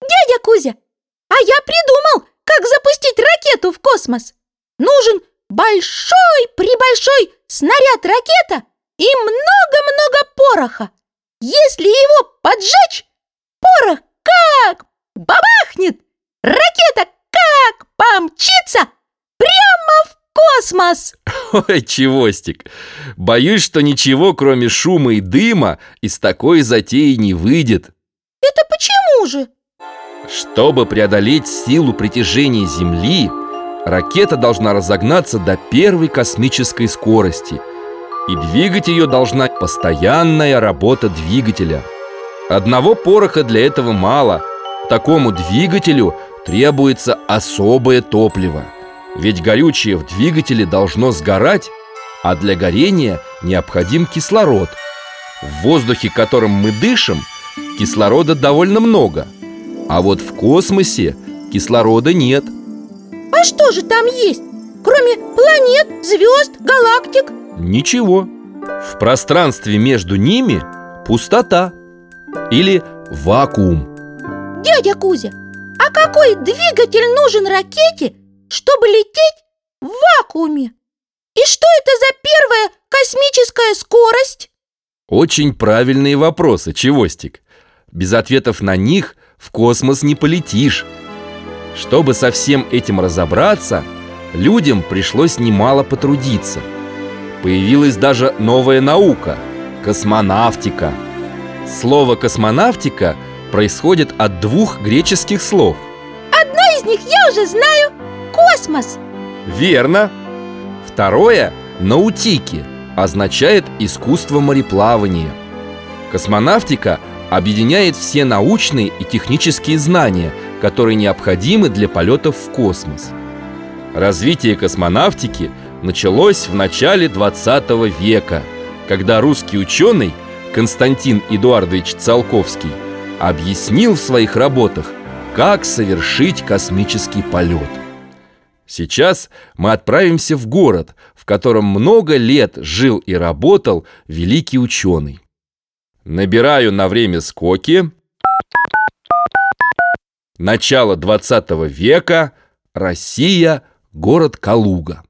Дядя Кузя, а я придумал, как запустить ракету в космос. Нужен большой-пребольшой снаряд-ракета и много-много пороха. Если его поджечь, порох как бабахнет, ракета как помчится прямо в космос. Ой, Чевостик, боюсь, что ничего, кроме шума и дыма, из такой затеи не выйдет. Это почему же? Чтобы преодолеть силу притяжения Земли, ракета должна разогнаться до первой космической скорости И двигать ее должна постоянная работа двигателя. Одного пороха для этого мало. Такому двигателю требуется особое топливо. Ведь горючее в двигателе должно сгорать А для горения необходим кислород. В воздухе, которым мы дышим, кислорода довольно много – а вот в космосе кислорода нет А что же там есть? Кроме планет, звезд, галактик Ничего В пространстве между ними пустота Или вакуум Дядя Кузя, а какой двигатель нужен ракете, чтобы лететь в вакууме? И что это за первая космическая скорость? Очень правильные вопросы, Чевостик Без ответов на них – в космос не полетишь. Чтобы со всем этим разобраться, людям пришлось немало потрудиться. Появилась даже новая наука – космонавтика. Слово «космонавтика» происходит от двух греческих слов. Одно из них я уже знаю – космос. Верно. Второе – наутики, означает искусство мореплавания. Космонавтика объединяет все научные и технические знания, которые необходимы для полетов в космос. Развитие космонавтики началось в начале 20 века, когда русский ученый Константин Эдуардович Циолковский объяснил в своих работах, как совершить космический полет. Сейчас мы отправимся в город, в котором много лет жил и работал великий ученый. Набираю на время скоки. Начало 20 века. Россия. Город Калуга.